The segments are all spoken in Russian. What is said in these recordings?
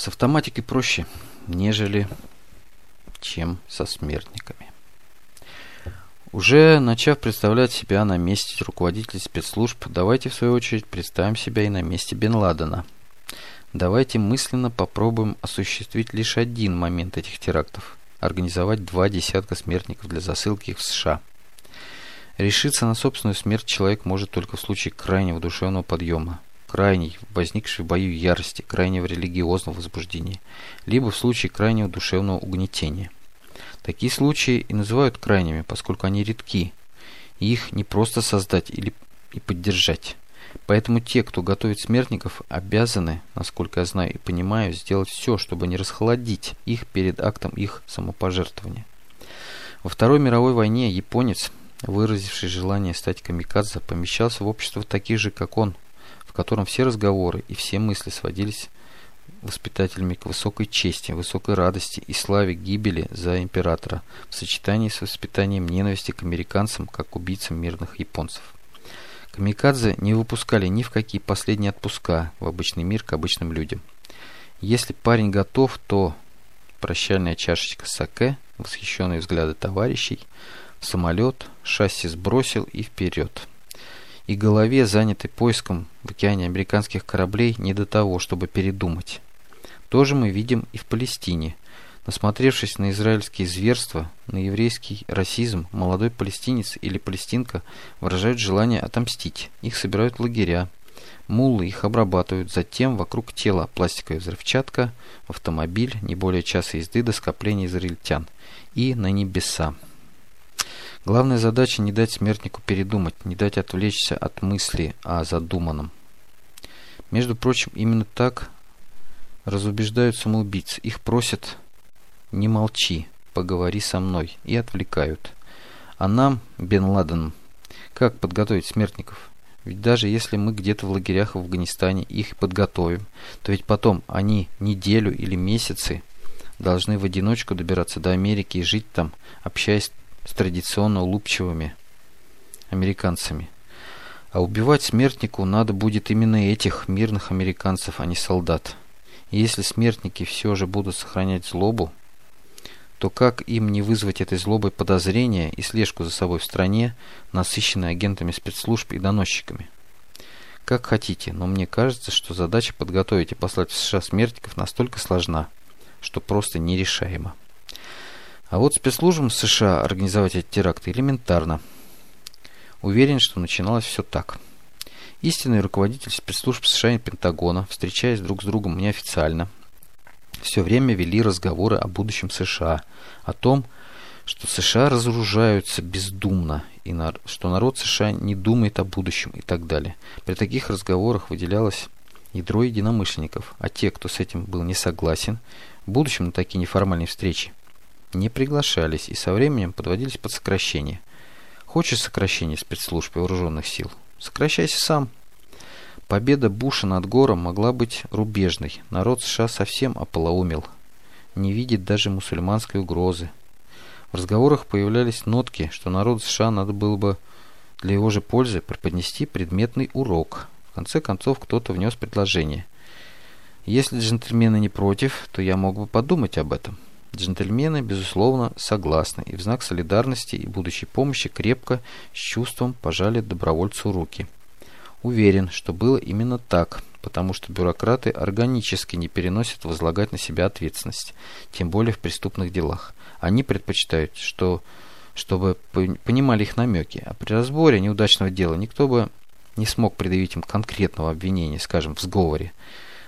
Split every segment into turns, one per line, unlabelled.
С автоматикой проще, нежели чем со смертниками. Уже начав представлять себя на месте руководителей спецслужб, давайте в свою очередь представим себя и на месте Бен Ладена. Давайте мысленно попробуем осуществить лишь один момент этих терактов – организовать два десятка смертников для засылки их в США. Решиться на собственную смерть человек может только в случае крайнего душевного подъема, крайней, возникшей в бою ярости, крайнего религиозного возбуждения, либо в случае крайнего душевного угнетения – Такие случаи и называют крайними, поскольку они редки, и их не просто создать или и поддержать. Поэтому те, кто готовит смертников, обязаны, насколько я знаю и понимаю, сделать все, чтобы не расхолодить их перед актом их самопожертвования. Во Второй мировой войне японец, выразивший желание стать камикадзе, помещался в общество таких же, как он, в котором все разговоры и все мысли сводились воспитателями к высокой чести, высокой радости и славе гибели за императора в сочетании с воспитанием ненависти к американцам как убийцам мирных японцев. Камикадзе не выпускали ни в какие последние отпуска в обычный мир к обычным людям. Если парень готов, то прощальная чашечка саке, восхищенные взгляды товарищей, самолет, шасси сбросил и вперед и голове, занятой поиском в океане американских кораблей, не до того, чтобы передумать. То же мы видим и в Палестине. Насмотревшись на израильские зверства, на еврейский расизм, молодой палестинец или палестинка выражают желание отомстить. Их собирают лагеря. Муллы их обрабатывают, затем вокруг тела пластиковая взрывчатка, автомобиль, не более часа езды до скопления израильтян. И на небеса. Главная задача не дать смертнику передумать, не дать отвлечься от мысли о задуманном. Между прочим, именно так разубеждают самоубийц. Их просят «не молчи, поговори со мной» и отвлекают. А нам, Бен Ладен, как подготовить смертников? Ведь даже если мы где-то в лагерях в Афганистане их подготовим, то ведь потом они неделю или месяцы должны в одиночку добираться до Америки и жить там, общаясь с традиционно улыбчивыми американцами. А убивать смертнику надо будет именно этих мирных американцев, а не солдат. И если смертники все же будут сохранять злобу, то как им не вызвать этой злобой подозрения и слежку за собой в стране, насыщенной агентами спецслужб и доносчиками? Как хотите, но мне кажется, что задача подготовить и послать в США смертников настолько сложна, что просто нерешаема. А вот спецслужбам США организовать эти теракты элементарно. Уверен, что начиналось все так. Истинный руководитель спецслужб США и Пентагона, встречаясь друг с другом неофициально, все время вели разговоры о будущем США, о том, что США разоружаются бездумно, и на, что народ США не думает о будущем и так далее. При таких разговорах выделялось ядро единомышленников, а те, кто с этим был не согласен, в будущем на такие неформальные встречи не приглашались и со временем подводились под сокращение. Хочешь сокращение спецслужб и вооруженных сил? Сокращайся сам. Победа Буша над Гором могла быть рубежной. Народ США совсем ополоумел. Не видит даже мусульманской угрозы. В разговорах появлялись нотки, что народ США надо было бы для его же пользы преподнести предметный урок. В конце концов, кто-то внес предложение. Если джентльмены не против, то я мог бы подумать об этом. Джентльмены, безусловно, согласны и в знак солидарности и будущей помощи крепко, с чувством пожали добровольцу руки. Уверен, что было именно так, потому что бюрократы органически не переносят возлагать на себя ответственность, тем более в преступных делах. Они предпочитают, что, чтобы понимали их намеки, а при разборе неудачного дела никто бы не смог предъявить им конкретного обвинения, скажем, в сговоре.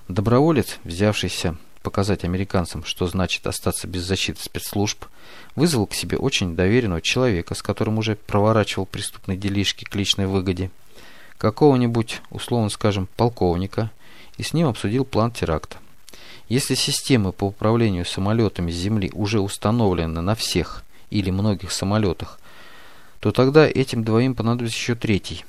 Доброволец, взявшийся показать американцам, что значит остаться без защиты спецслужб, вызвал к себе очень доверенного человека, с которым уже проворачивал преступные делишки к личной выгоде, какого-нибудь, условно скажем, полковника, и с ним обсудил план теракта. Если системы по управлению самолетами с Земли уже установлены на всех или многих самолетах, то тогда этим двоим понадобится еще третий,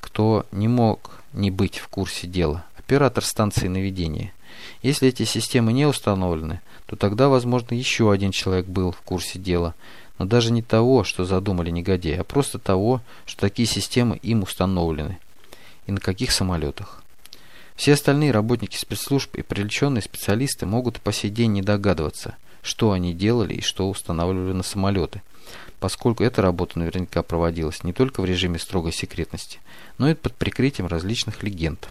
кто не мог не быть в курсе дела, оператор станции наведения – если эти системы не установлены, то тогда, возможно, еще один человек был в курсе дела, но даже не того, что задумали негодяи, а просто того, что такие системы им установлены. И на каких самолетах. Все остальные работники спецслужб и привлеченные специалисты могут по сей день не догадываться, что они делали и что устанавливали на самолеты, поскольку эта работа наверняка проводилась не только в режиме строгой секретности, но и под прикрытием различных легенд.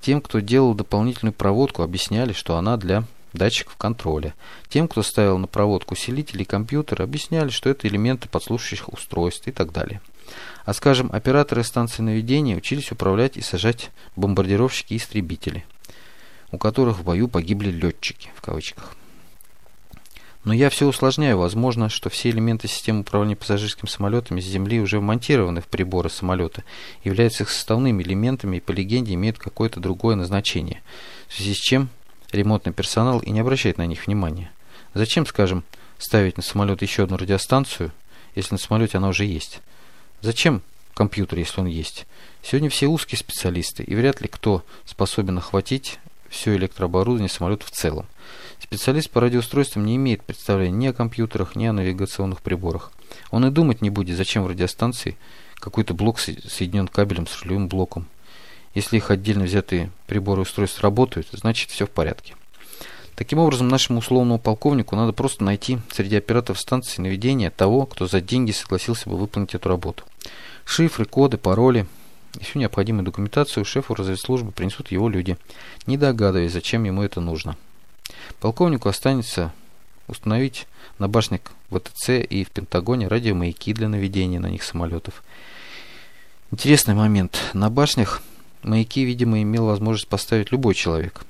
Тем, кто делал дополнительную проводку, объясняли, что она для датчиков контроля. Тем, кто ставил на проводку усилители и компьютер, объясняли, что это элементы подслушивающих устройств и так далее. А скажем, операторы станции наведения учились управлять и сажать бомбардировщики и истребители, у которых в бою погибли летчики, в кавычках. Но я все усложняю. Возможно, что все элементы системы управления пассажирскими самолетами с Земли уже вмонтированы в приборы самолета, являются их составными элементами и по легенде имеют какое-то другое назначение, в связи с чем ремонтный персонал и не обращает на них внимания. Зачем, скажем, ставить на самолет еще одну радиостанцию, если на самолете она уже есть? Зачем компьютер, если он есть? Сегодня все узкие специалисты, и вряд ли кто способен охватить все электрооборудование самолета в целом. Специалист по радиоустройствам не имеет представления ни о компьютерах, ни о навигационных приборах. Он и думать не будет, зачем в радиостанции какой-то блок соединен кабелем с рулевым блоком. Если их отдельно взятые приборы устройства работают, значит все в порядке. Таким образом, нашему условному полковнику надо просто найти среди операторов станции наведения того, кто за деньги согласился бы выполнить эту работу. Шифры, коды, пароли и всю необходимую документацию шефу разведслужбы принесут его люди, не догадываясь, зачем ему это нужно. Полковнику останется установить на башнях ВТЦ и в Пентагоне радиомаяки для наведения на них самолетов. Интересный момент. На башнях Маяки, видимо, имел возможность поставить любой человек.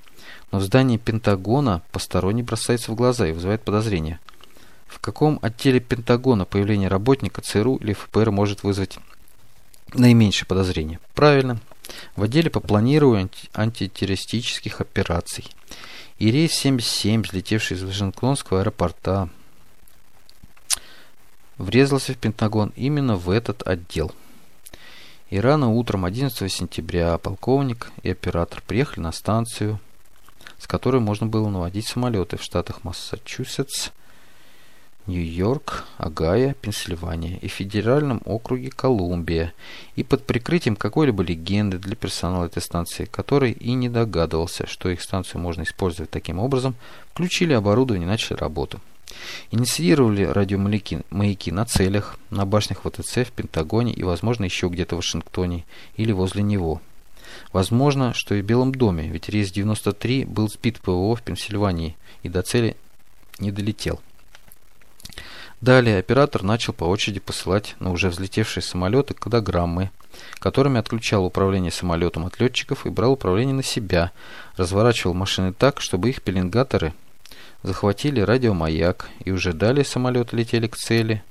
Но здание Пентагона посторонний бросается в глаза и вызывает подозрения. В каком отделе Пентагона появление работника ЦРУ или ФПР может вызвать наименьшее подозрение? Правильно, в отделе по планированию антитеррористических операций. И рейс 77, взлетевший из Вашингтонского аэропорта, врезался в Пентагон именно в этот отдел. И рано утром 11 сентября полковник и оператор приехали на станцию, с которой можно было наводить самолеты в штатах Массачусетс, Нью-Йорк, Огайо, Пенсильвания и федеральном округе Колумбия, и под прикрытием какой-либо легенды для персонала этой станции, который и не догадывался, что их станцию можно использовать таким образом, включили оборудование и начали работу. Инициировали радиомаяки маяки на целях, на башнях ВТЦ, в Пентагоне и, возможно, еще где-то в Вашингтоне или возле него. Возможно, что и в Белом доме, ведь рейс 93 был сбит ПВО в Пенсильвании и до цели не долетел. Далее оператор начал по очереди посылать на уже взлетевшие самолеты кодограммы, которыми отключал управление самолетом от летчиков и брал управление на себя, разворачивал машины так, чтобы их пеленгаторы – захватили радиомаяк и уже далее самолеты летели к цели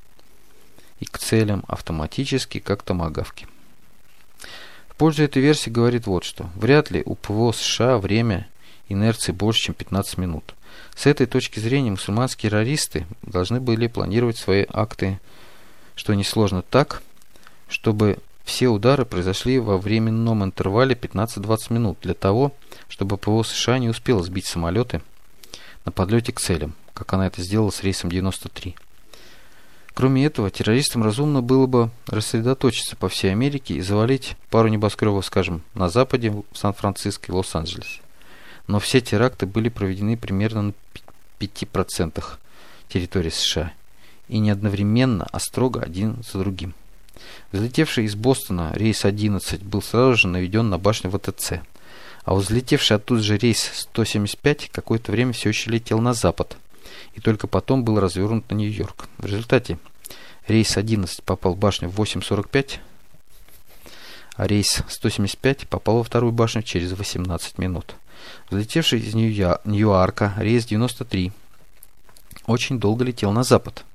и к целям автоматически, как томагавки. В пользу этой версии говорит вот что. Вряд ли у ПВО США время инерции больше, чем 15 минут. С этой точки зрения мусульманские террористы должны были планировать свои акты, что несложно так, чтобы все удары произошли во временном интервале 15-20 минут для того, чтобы ПВО США не успело сбить самолеты на подлете к целям, как она это сделала с рейсом 93. Кроме этого, террористам разумно было бы рассредоточиться по всей Америке и завалить пару небоскребов, скажем, на западе, в Сан-Франциско и Лос-Анджелесе. Но все теракты были проведены примерно на 5% территории США. И не одновременно, а строго один за другим. Взлетевший из Бостона рейс 11 был сразу же наведен на башню ВТЦ – а взлетевший оттуда же рейс 175 какое-то время все еще летел на запад, и только потом был развернут на Нью-Йорк. В результате рейс 11 попал в башню в 8.45, а рейс 175 попал во вторую башню через 18 минут. Взлетевший из Нью-Йорка рейс 93 очень долго летел на запад,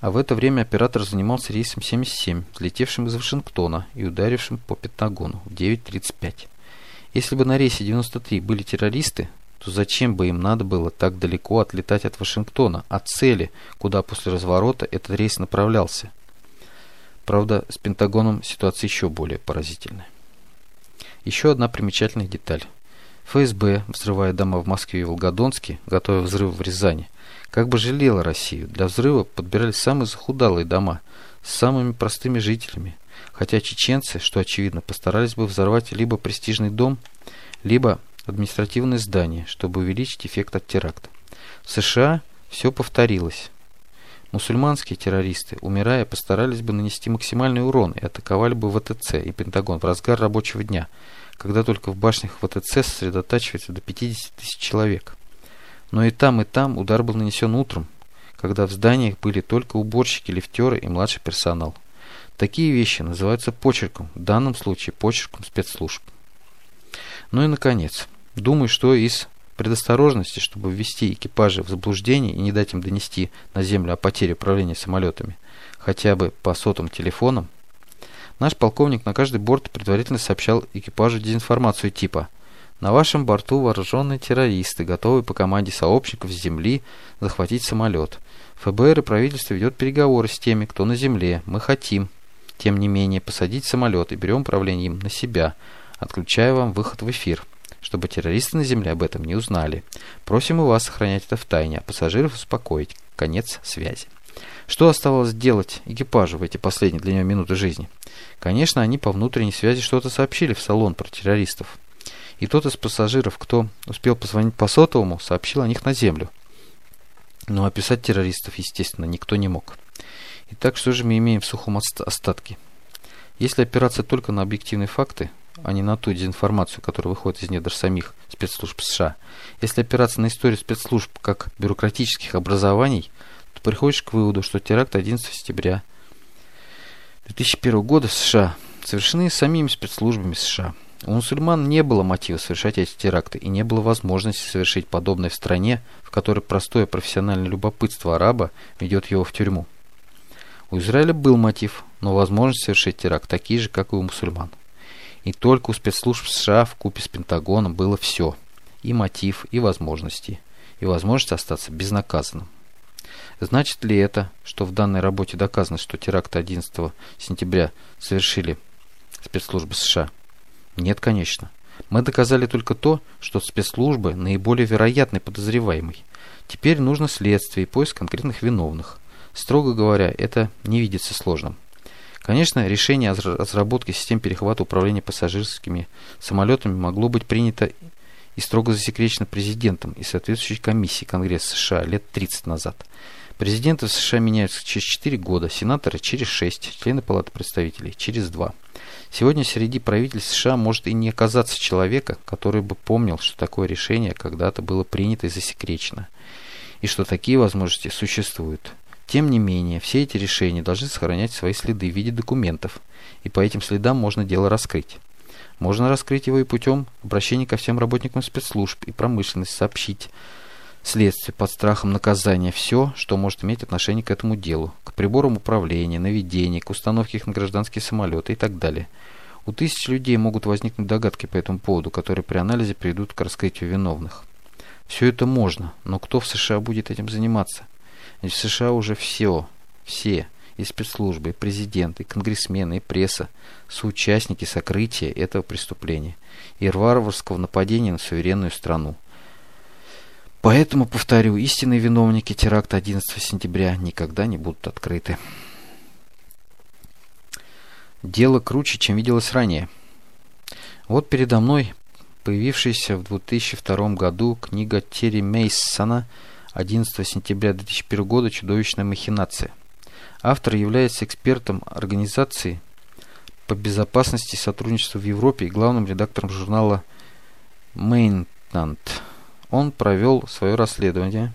а в это время оператор занимался рейсом 77, взлетевшим из Вашингтона и ударившим по Пентагону в 9.35. Если бы на рейсе 93 были террористы, то зачем бы им надо было так далеко отлетать от Вашингтона, от цели, куда после разворота этот рейс направлялся? Правда, с Пентагоном ситуация еще более поразительная. Еще одна примечательная деталь. ФСБ, взрывая дома в Москве и Волгодонске, готовя взрыв в Рязани, как бы жалела Россию. Для взрыва подбирались самые захудалые дома с самыми простыми жителями, хотя чеченцы, что очевидно, постарались бы взорвать либо престижный дом, либо административное здание, чтобы увеличить эффект от теракта. В США все повторилось. Мусульманские террористы, умирая, постарались бы нанести максимальный урон и атаковали бы ВТЦ и Пентагон в разгар рабочего дня, когда только в башнях ВТЦ сосредотачивается до 50 тысяч человек. Но и там, и там удар был нанесен утром, когда в зданиях были только уборщики, лифтеры и младший персонал. Такие вещи называются почерком, в данном случае почерком спецслужб. Ну и наконец, думаю, что из предосторожности, чтобы ввести экипажи в заблуждение и не дать им донести на землю о потере управления самолетами, хотя бы по сотовым телефонам, наш полковник на каждый борт предварительно сообщал экипажу дезинформацию типа «На вашем борту вооруженные террористы, готовые по команде сообщников с земли захватить самолет. ФБР и правительство ведет переговоры с теми, кто на земле. Мы хотим, тем не менее, посадить самолет и берем управление им на себя, отключая вам выход в эфир» чтобы террористы на земле об этом не узнали. Просим и вас сохранять это в тайне, а пассажиров успокоить. Конец связи. Что оставалось делать экипажу в эти последние для него минуты жизни? Конечно, они по внутренней связи что-то сообщили в салон про террористов. И тот из пассажиров, кто успел позвонить по сотовому, сообщил о них на землю. Но описать террористов, естественно, никто не мог. Итак, что же мы имеем в сухом остатке? Если опираться только на объективные факты, а не на ту дезинформацию, которая выходит из недр самих спецслужб США. Если опираться на историю спецслужб как бюрократических образований, то приходишь к выводу, что теракт 11 сентября 2001 года США совершены самими спецслужбами США. У мусульман не было мотива совершать эти теракты и не было возможности совершить подобное в стране, в которой простое профессиональное любопытство араба ведет его в тюрьму. У Израиля был мотив, но возможность совершить теракт такие же, как и у мусульман. И только у спецслужб США в купе с Пентагоном было все. И мотив, и возможности. И возможность остаться безнаказанным. Значит ли это, что в данной работе доказано, что теракт 11 сентября совершили спецслужбы США? Нет, конечно. Мы доказали только то, что спецслужбы наиболее вероятный подозреваемый. Теперь нужно следствие и поиск конкретных виновных. Строго говоря, это не видится сложным. Конечно, решение о разработке систем перехвата управления пассажирскими самолетами могло быть принято и строго засекречено президентом и соответствующей комиссией Конгресса США лет 30 назад. Президенты США меняются через 4 года, сенаторы через 6, члены Палаты представителей через 2. Сегодня среди правительств США может и не оказаться человека, который бы помнил, что такое решение когда-то было принято и засекречено, и что такие возможности существуют. Тем не менее, все эти решения должны сохранять свои следы в виде документов, и по этим следам можно дело раскрыть. Можно раскрыть его и путем обращения ко всем работникам спецслужб и промышленности сообщить следствие под страхом наказания все, что может иметь отношение к этому делу, к приборам управления, наведения, к установке их на гражданские самолеты и так далее. У тысяч людей могут возникнуть догадки по этому поводу, которые при анализе приведут к раскрытию виновных. Все это можно, но кто в США будет этим заниматься? Ведь в США уже все, все, и спецслужбы, и президенты, и конгрессмены, и пресса, соучастники сокрытия этого преступления и варварского нападения на суверенную страну. Поэтому, повторю, истинные виновники теракта 11 сентября никогда не будут открыты. Дело круче, чем виделось ранее. Вот передо мной появившаяся в 2002 году книга Терри Мейсона – 11 сентября 2001 года «Чудовищная махинация». Автор является экспертом организации по безопасности и сотрудничеству в Европе и главным редактором журнала Maintenance. Он провел свое расследование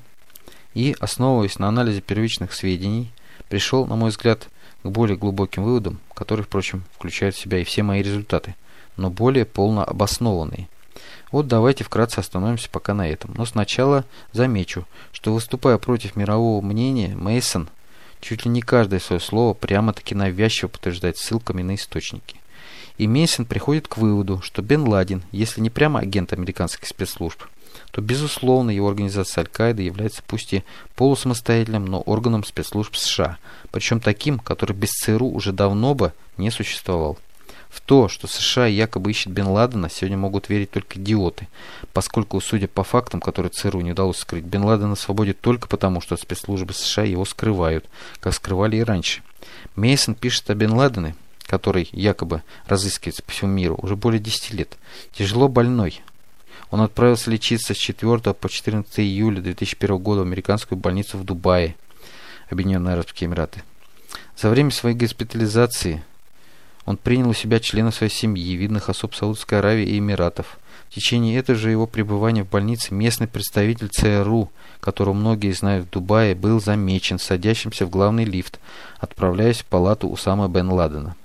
и, основываясь на анализе первичных сведений, пришел, на мой взгляд, к более глубоким выводам, которые, впрочем, включают в себя и все мои результаты, но более полно обоснованные – вот давайте вкратце остановимся пока на этом. Но сначала замечу, что выступая против мирового мнения, Мейсон чуть ли не каждое свое слово прямо-таки навязчиво подтверждает ссылками на источники. И Мейсон приходит к выводу, что Бен Ладен, если не прямо агент американских спецслужб, то, безусловно, его организация Аль-Каида является пусть и полусамостоятельным, но органом спецслужб США, причем таким, который без ЦРУ уже давно бы не существовал. В то, что США якобы ищет Бен Ладена, сегодня могут верить только идиоты, поскольку, судя по фактам, которые ЦРУ не удалось скрыть, Бен Ладен на свободе только потому, что спецслужбы США его скрывают, как скрывали и раньше. Мейсон пишет о Бен Ладене, который якобы разыскивается по всему миру уже более 10 лет, тяжело больной, Он отправился лечиться с 4 по 14 июля 2001 года в американскую больницу в Дубае, Объединенные Арабские Эмираты. За время своей госпитализации он принял у себя членов своей семьи, видных особ Саудовской Аравии и Эмиратов. В течение этого же его пребывания в больнице местный представитель ЦРУ, которого многие знают в Дубае, был замечен садящимся в главный лифт, отправляясь в палату Усама бен Ладена.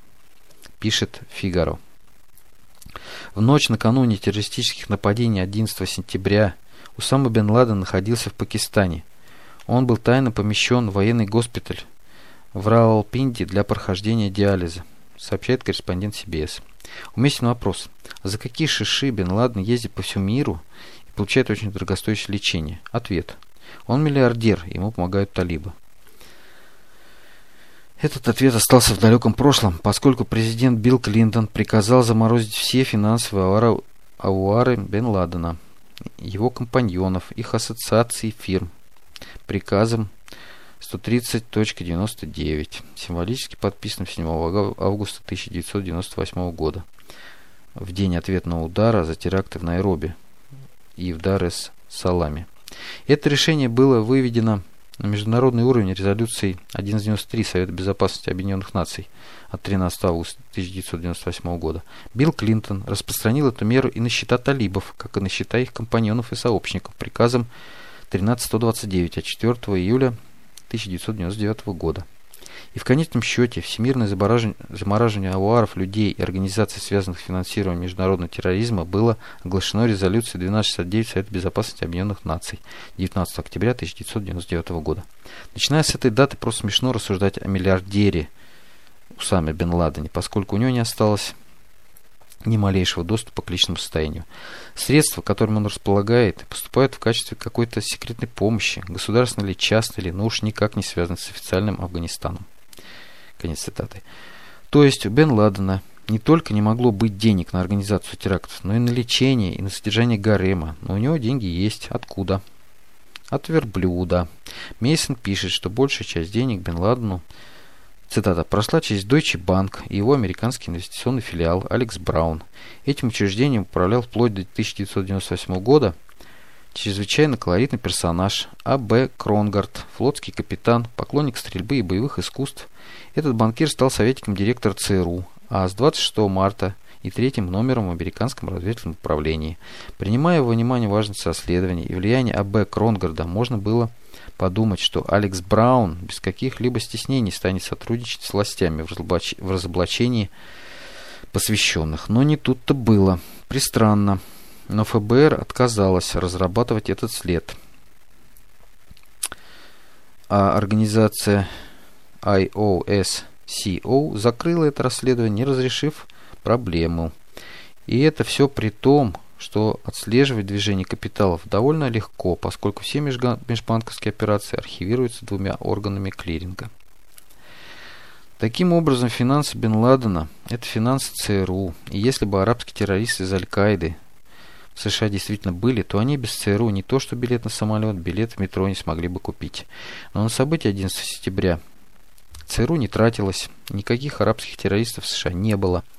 Пишет Фигаро. В ночь накануне террористических нападений 11 сентября Усама бен Ладен находился в Пакистане. Он был тайно помещен в военный госпиталь в Раалпинди для прохождения диализа сообщает корреспондент CBS. Уместен вопрос. За какие шиши Бен Ладен ездит по всему миру и получает очень дорогостоящее лечение? Ответ. Он миллиардер, ему помогают талибы. Этот ответ остался в далеком прошлом, поскольку президент Билл Клинтон приказал заморозить все финансовые авуары Бен Ладена, его компаньонов, их ассоциаций фирм, приказом 130.99, символически подписан 7 августа 1998 года, в день ответного удара за теракты в Найроби и в Дар-эс-Саламе. Это решение было выведено на международный уровень резолюцией 1193 Совета Безопасности Объединенных Наций от 13 августа 1998 года. Билл Клинтон распространил эту меру и на счета талибов, как и на счета их компаньонов и сообщников приказом 13129 от 4 июля 1999 года. И в конечном счете всемирное замораживание авуаров людей и организаций, связанных с финансированием международного терроризма, было оглашено резолюцией 1269 Совета Безопасности Объединенных Наций 19 октября 1999 года. Начиная с этой даты просто смешно рассуждать о миллиардере Усаме бен Ладене, поскольку у него не осталось ни малейшего доступа к личному состоянию. Средства, которыми он располагает, поступают в качестве какой-то секретной помощи, государственной или частной, или, но уж никак не связаны с официальным Афганистаном. Конец цитаты. То есть у Бен Ладена не только не могло быть денег на организацию терактов, но и на лечение, и на содержание гарема. Но у него деньги есть. Откуда? От верблюда. Мейсон пишет, что большая часть денег Бен Ладену Цитата. «Прошла через Deutsche Bank и его американский инвестиционный филиал Алекс Браун. Этим учреждением управлял вплоть до 1998 года чрезвычайно колоритный персонаж А.Б. Кронгард, флотский капитан, поклонник стрельбы и боевых искусств. Этот банкир стал советником директора ЦРУ, а с 26 марта и третьим номером в американском разведывательном управлении. Принимая во внимание важность расследования и влияние А.Б. Кронгарда, можно было подумать, что Алекс Браун без каких-либо стеснений станет сотрудничать с властями в, разоблач... в разоблачении посвященных. Но не тут-то было. Пристранно. Но ФБР отказалась разрабатывать этот след. А организация IOSCO закрыла это расследование, не разрешив проблему. И это все при том, что отслеживать движение капиталов довольно легко, поскольку все межбанковские операции архивируются двумя органами клиринга. Таким образом, финансы Бен Ладена – это финансы ЦРУ, и если бы арабские террористы из Аль-Каиды в США действительно были, то они без ЦРУ не то что билет на самолет, билет в метро не смогли бы купить. Но на события 11 сентября ЦРУ не тратилось, никаких арабских террористов в США не было –